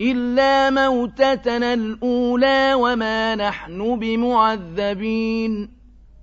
إِلَّا مَوْتَتَنَا الْأُولَىٰ وَمَا نَحْنُ بِمُعَذَّبِينَ